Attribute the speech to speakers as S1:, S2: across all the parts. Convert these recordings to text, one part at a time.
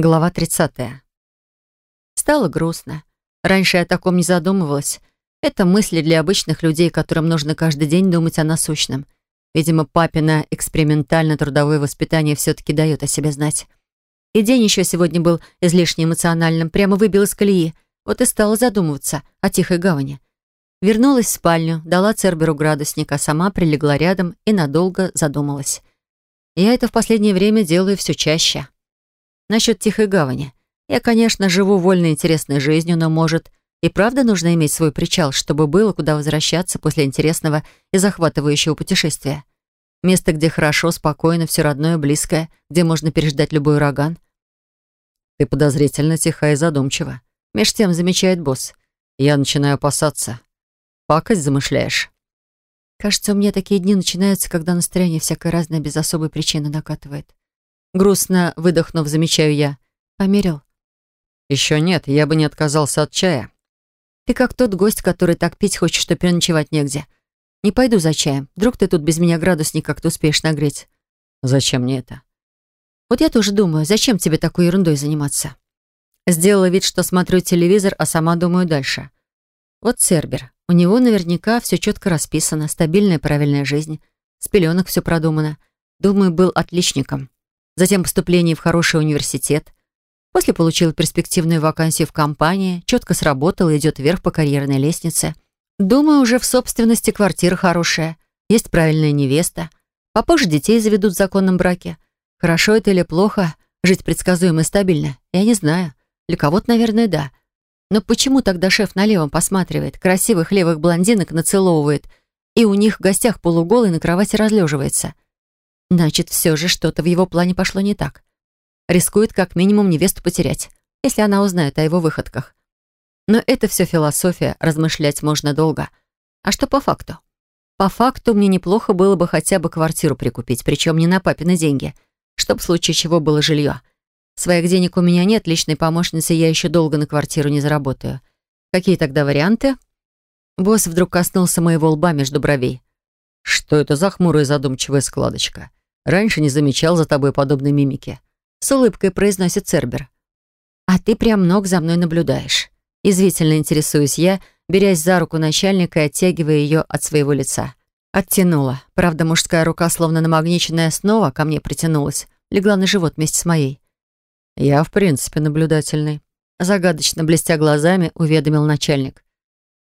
S1: Глава 30. Стало грустно. Раньше я о таком не задумывалась. Это мысли для обычных людей, которым нужно каждый день думать о насущном. Видимо, папина экспериментально-трудовое воспитание все-таки дает о себе знать. И день еще сегодня был излишне эмоциональным, прямо выбил из колеи. Вот и стала задумываться о тихой гавани. Вернулась в спальню, дала Церберу градусник, а сама прилегла рядом и надолго задумалась. Я это в последнее время делаю все чаще. Насчет Тихой Гавани. Я, конечно, живу вольной интересной жизнью, но, может, и правда нужно иметь свой причал, чтобы было куда возвращаться после интересного и захватывающего путешествия. Место, где хорошо, спокойно, все родное, близкое, где можно переждать любой ураган. Ты подозрительно тиха и задумчива. Меж тем замечает босс. Я начинаю опасаться. Пакость замышляешь? Кажется, у меня такие дни начинаются, когда настроение всякое разное без особой причины накатывает. Грустно выдохнув, замечаю я. Померил? Еще нет, я бы не отказался от чая. Ты как тот гость, который так пить хочет, что переночевать негде. Не пойду за чаем. Вдруг ты тут без меня градусник как-то успеешь нагреть. Зачем мне это? Вот я тоже думаю, зачем тебе такой ерундой заниматься? Сделала вид, что смотрю телевизор, а сама думаю дальше. Вот Цербер. У него наверняка все четко расписано, стабильная правильная жизнь. С пеленок все продумано. Думаю, был отличником затем поступление в хороший университет. После получил перспективную вакансию в компании, четко сработал и идет вверх по карьерной лестнице. Думаю, уже в собственности квартира хорошая, есть правильная невеста. Попозже детей заведут в законном браке. Хорошо это или плохо, жить предсказуемо и стабильно, я не знаю. Для кого-то, наверное, да. Но почему тогда шеф налево посматривает, красивых левых блондинок нацеловывает, и у них в гостях полуголый на кровати разлеживается? Значит, все же что-то в его плане пошло не так. Рискует как минимум невесту потерять, если она узнает о его выходках. Но это все философия, размышлять можно долго. А что по факту? По факту мне неплохо было бы хотя бы квартиру прикупить, причем не на папины деньги, чтоб в случае чего было жилье. Своих денег у меня нет, личной помощницы я еще долго на квартиру не заработаю. Какие тогда варианты? Босс вдруг коснулся моего лба между бровей. Что это за хмурая задумчивая складочка? Раньше не замечал за тобой подобной мимики. С улыбкой произносит Цербер. А ты прям много за мной наблюдаешь. Язвительно интересуюсь я, берясь за руку начальника и оттягивая ее от своего лица. Оттянула. Правда, мужская рука, словно намагниченная, снова ко мне притянулась. Легла на живот вместе с моей. Я, в принципе, наблюдательный. Загадочно блестя глазами, уведомил начальник.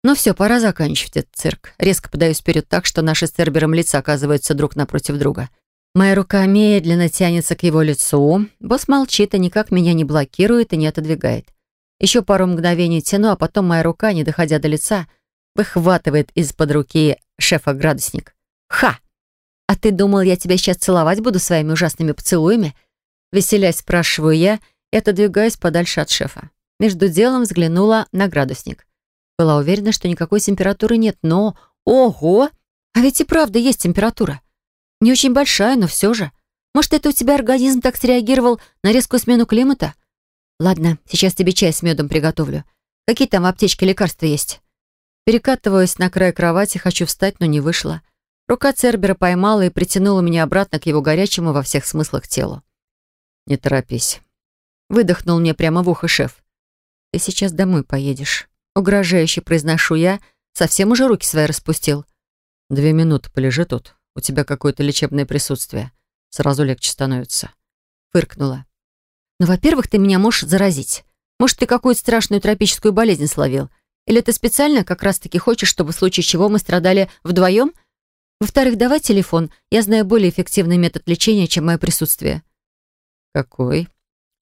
S1: «Ну все, пора заканчивать этот цирк. Резко подаюсь вперед так, что наши с Цербером лица оказываются друг напротив друга. Моя рука медленно тянется к его лицу. Босс молчит и никак меня не блокирует и не отодвигает. Еще пару мгновений тяну, а потом моя рука, не доходя до лица, выхватывает из-под руки шефа градусник. «Ха! А ты думал, я тебя сейчас целовать буду своими ужасными поцелуями?» Веселясь, спрашиваю я и отодвигаюсь подальше от шефа. Между делом взглянула на градусник. Была уверена, что никакой температуры нет, но... Ого! А ведь и правда есть температура. Не очень большая, но все же. Может, это у тебя организм так среагировал на резкую смену климата? Ладно, сейчас тебе чай с медом приготовлю. Какие там в аптечке лекарства есть? Перекатываюсь на край кровати, хочу встать, но не вышло. Рука Цербера поймала и притянула меня обратно к его горячему во всех смыслах телу. «Не торопись», — выдохнул мне прямо в ухо шеф. «Ты сейчас домой поедешь». Угрожающе произношу я, совсем уже руки свои распустил. «Две минуты полежи тут», у тебя какое-то лечебное присутствие. Сразу легче становится». Фыркнула. «Ну, во-первых, ты меня можешь заразить. Может, ты какую-то страшную тропическую болезнь словил. Или ты специально как раз-таки хочешь, чтобы в случае чего мы страдали вдвоем? Во-вторых, давай телефон. Я знаю более эффективный метод лечения, чем мое присутствие». «Какой?»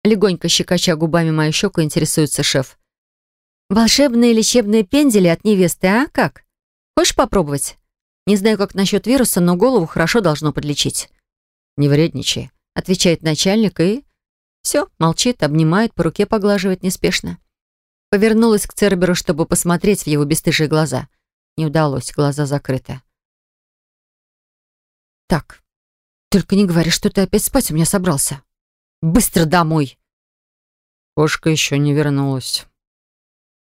S1: Легонько щекоча губами мою щеку, интересуется шеф. «Волшебные лечебные пендели от невесты, а как? Хочешь попробовать?» Не знаю, как насчет вируса, но голову хорошо должно подлечить. «Не вредничай», — отвечает начальник и... Все, молчит, обнимает, по руке поглаживает неспешно. Повернулась к Церберу, чтобы посмотреть в его бесстыжие глаза. Не удалось, глаза закрыты. «Так, только не говори, что ты опять спать у меня собрался. Быстро домой!» Кошка еще не вернулась.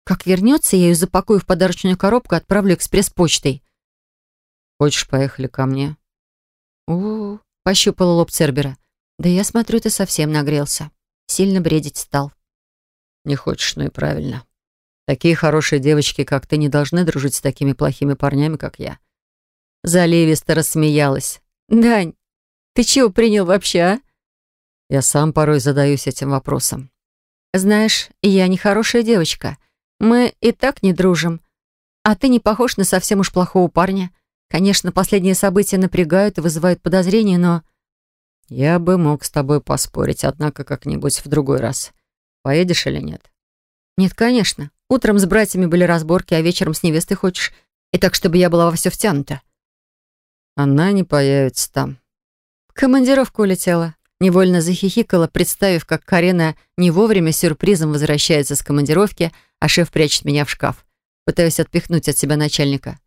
S1: Как вернется, я ее запакую в подарочную коробку и отправлю экспресс-почтой. Хочешь, поехали ко мне?» «У-у-у», пощупала лоб Цербера. «Да я смотрю, ты совсем нагрелся. сильно бредить стал.
S2: «Не хочешь, ну и правильно. Такие хорошие девочки, как ты, не должны дружить с такими плохими парнями, как я».
S1: Заливисто рассмеялась. «Дань, ты чего принял вообще, а?»
S2: Я сам порой задаюсь этим вопросом.
S1: «Знаешь, я не хорошая девочка. Мы и так не дружим. А ты не похож на совсем уж плохого парня. Конечно, последние события напрягают и вызывают подозрения, но...»
S2: «Я бы мог с тобой поспорить, однако как-нибудь в другой раз. Поедешь или нет?»
S1: «Нет, конечно. Утром с братьями были разборки, а вечером с невестой хочешь. И так, чтобы я была во все втянута».
S2: «Она не появится там».
S1: В командировку улетела. Невольно захихикала, представив, как Карена не вовремя сюрпризом возвращается с командировки, а шеф прячет меня в шкаф. Пытаюсь отпихнуть от себя начальника.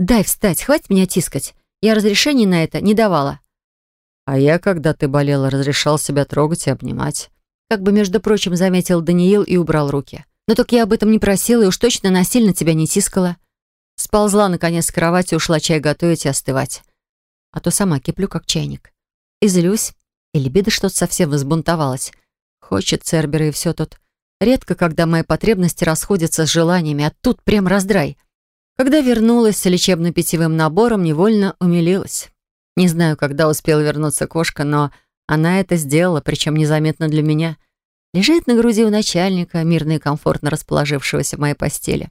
S1: «Дай встать, хватит меня тискать. Я разрешения на это не давала».
S2: «А я, когда ты болела, разрешал себя трогать и обнимать».
S1: Как бы, между прочим, заметил Даниил и убрал руки. «Но только я об этом не просила и уж точно насильно тебя не тискала». Сползла, наконец, с кровати, ушла чай готовить и остывать. А то сама киплю, как чайник. И злюсь. И либидо что-то совсем взбунтовалось. Хочет Цербера и все тут. Редко, когда мои потребности расходятся с желаниями, а тут прям раздрай. Когда вернулась с лечебно-питьевым набором, невольно умилилась. Не знаю, когда успела вернуться кошка, но она это сделала, причем незаметно для меня. Лежит на груди у начальника, мирно и комфортно расположившегося в моей постели.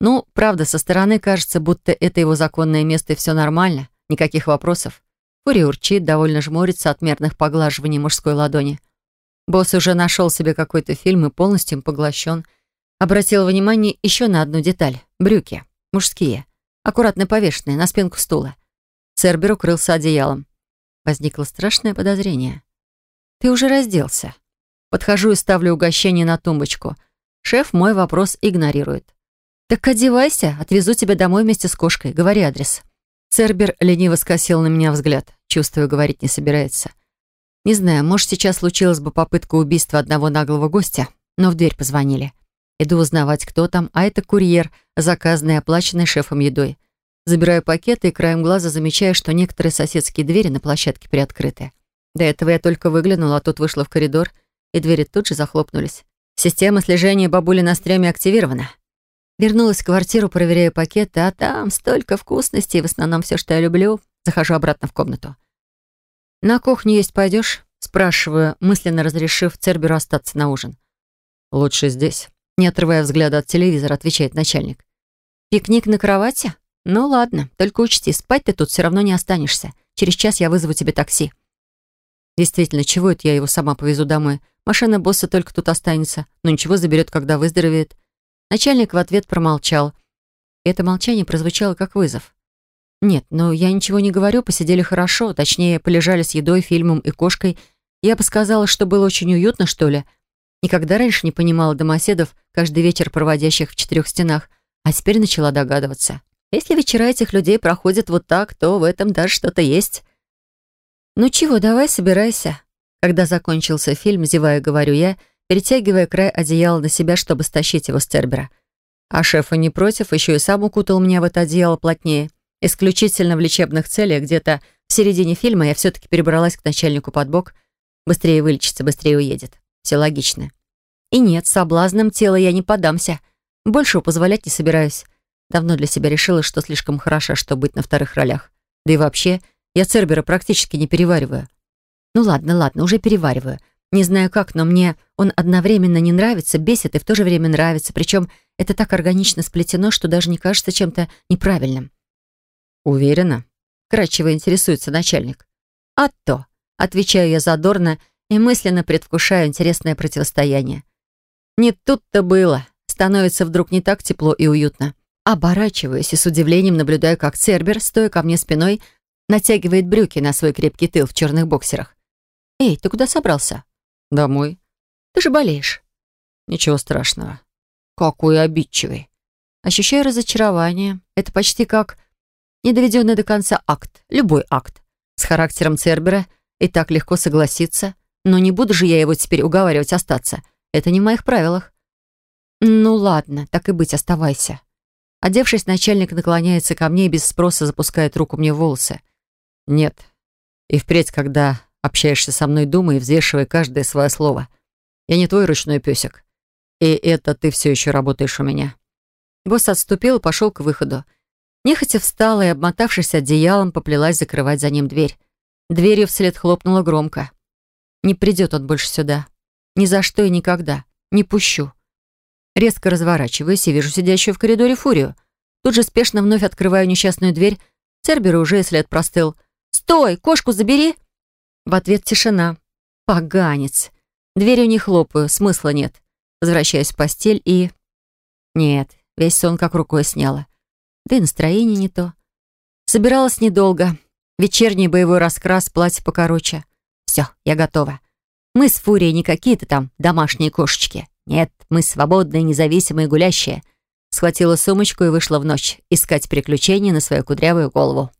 S1: Ну, правда, со стороны кажется, будто это его законное место и все нормально, никаких вопросов. Фури урчит, довольно жмурится от мерных поглаживаний мужской ладони. Босс уже нашел себе какой-то фильм и полностью им поглощен. Обратил внимание еще на одну деталь — брюки. Мужские. Аккуратно повешенные на спинку стула. Цербер укрылся одеялом. Возникло страшное подозрение. «Ты уже разделся». Подхожу и ставлю угощение на тумбочку. Шеф мой вопрос игнорирует. «Так одевайся, отвезу тебя домой вместе с кошкой. Говори адрес». Цербер лениво скосил на меня взгляд. Чувствую, говорить не собирается. Не знаю, может, сейчас случилась бы попытка убийства одного наглого гостя, но в дверь позвонили. Иду узнавать, кто там, а это курьер, заказанный и оплаченный шефом едой. Забираю пакеты и краем глаза замечаю, что некоторые соседские двери на площадке приоткрыты. До этого я только выглянула, а тут вышла в коридор, и двери тут же захлопнулись. Система слежения бабули на стреме активирована. Вернулась в квартиру, проверяю пакеты, а там столько вкусностей, в основном все, что я люблю. Захожу обратно в комнату. «На кухню есть пойдешь?» Спрашиваю, мысленно разрешив Церберу остаться на ужин.
S2: «Лучше здесь».
S1: Не отрывая взгляда от телевизора, отвечает начальник. «Пикник на кровати? Ну ладно, только учти, спать ты тут все равно не останешься. Через час я вызову тебе такси». Действительно, чего это я его сама повезу домой? Машина босса только тут останется, но ничего заберет, когда выздоровеет. Начальник в ответ промолчал. это молчание прозвучало как вызов. Нет, ну я ничего не говорю, посидели хорошо, точнее, полежали с едой, фильмом и кошкой. Я бы сказала, что было очень уютно, что ли. Никогда раньше не понимала домоседов, каждый вечер проводящих в четырех стенах, а теперь начала догадываться. Если вечера этих людей проходят вот так, то в этом даже что-то есть. «Ну чего, давай, собирайся». Когда закончился фильм, зевая, говорю я, перетягивая край одеяла на себя, чтобы стащить его с Цербера. А шефа не против, еще и сам укутал меня в это одеяло плотнее. Исключительно в лечебных целях, где-то в середине фильма я все-таки перебралась к начальнику под бок. Быстрее вылечится, быстрее уедет. Все логично. И нет, соблазнам тела я не подамся. Большего позволять не собираюсь. Давно для себя решила, что слишком хороша, чтобы быть на вторых ролях. Да и вообще, я Цербера практически не перевариваю. Ну ладно, ладно, уже перевариваю. Не знаю как, но мне он одновременно не нравится, бесит и в то же время нравится. Причем это так органично сплетено, что даже не кажется чем-то неправильным.
S2: «Уверена?» — кратчево интересуется начальник.
S1: «А то!» — отвечаю я задорно и мысленно предвкушаю интересное противостояние. Не тут-то было. Становится вдруг не так тепло и уютно. Оборачиваюсь и с удивлением наблюдаю, как Цербер, стоя ко мне спиной, натягивает брюки на свой крепкий тыл в черных боксерах. «Эй, ты куда собрался?»
S2: «Домой».
S1: «Ты же болеешь».
S2: «Ничего страшного».
S1: «Какой обидчивый». Ощущаю разочарование. Это почти как недоведенный до конца акт, любой акт. С характером Цербера и так легко согласиться. Но не буду же я его теперь уговаривать остаться. Это не в моих правилах. Ну ладно, так и быть, оставайся. Одевшись, начальник наклоняется ко мне и без спроса запускает руку мне в волосы.
S2: Нет. И впредь, когда общаешься со мной, думай и взвешивай каждое свое слово. Я не твой ручной песик. И это ты все еще работаешь у меня».
S1: Босс отступил и пошел к выходу. Нехотя встала и, обмотавшись одеялом, поплелась закрывать за ним дверь. Дверью вслед хлопнула громко. «Не придет он больше сюда. Ни за что и никогда. Не пущу». Резко разворачиваюсь и вижу сидящую в коридоре фурию. Тут же спешно вновь открываю несчастную дверь. Церберу уже и след простыл. «Стой! Кошку забери!» В ответ тишина. «Поганец!» Дверью не хлопаю, смысла нет. Возвращаюсь в постель и... Нет, весь сон как рукой сняла. Да и настроение не то. Собиралась недолго. Вечерний боевой раскрас, платье покороче. Все, я готова. Мы с Фурией не какие-то там домашние кошечки. Нет, мы свободные, независимые, гулящие. Схватила сумочку и вышла в ночь искать приключения на свою кудрявую голову.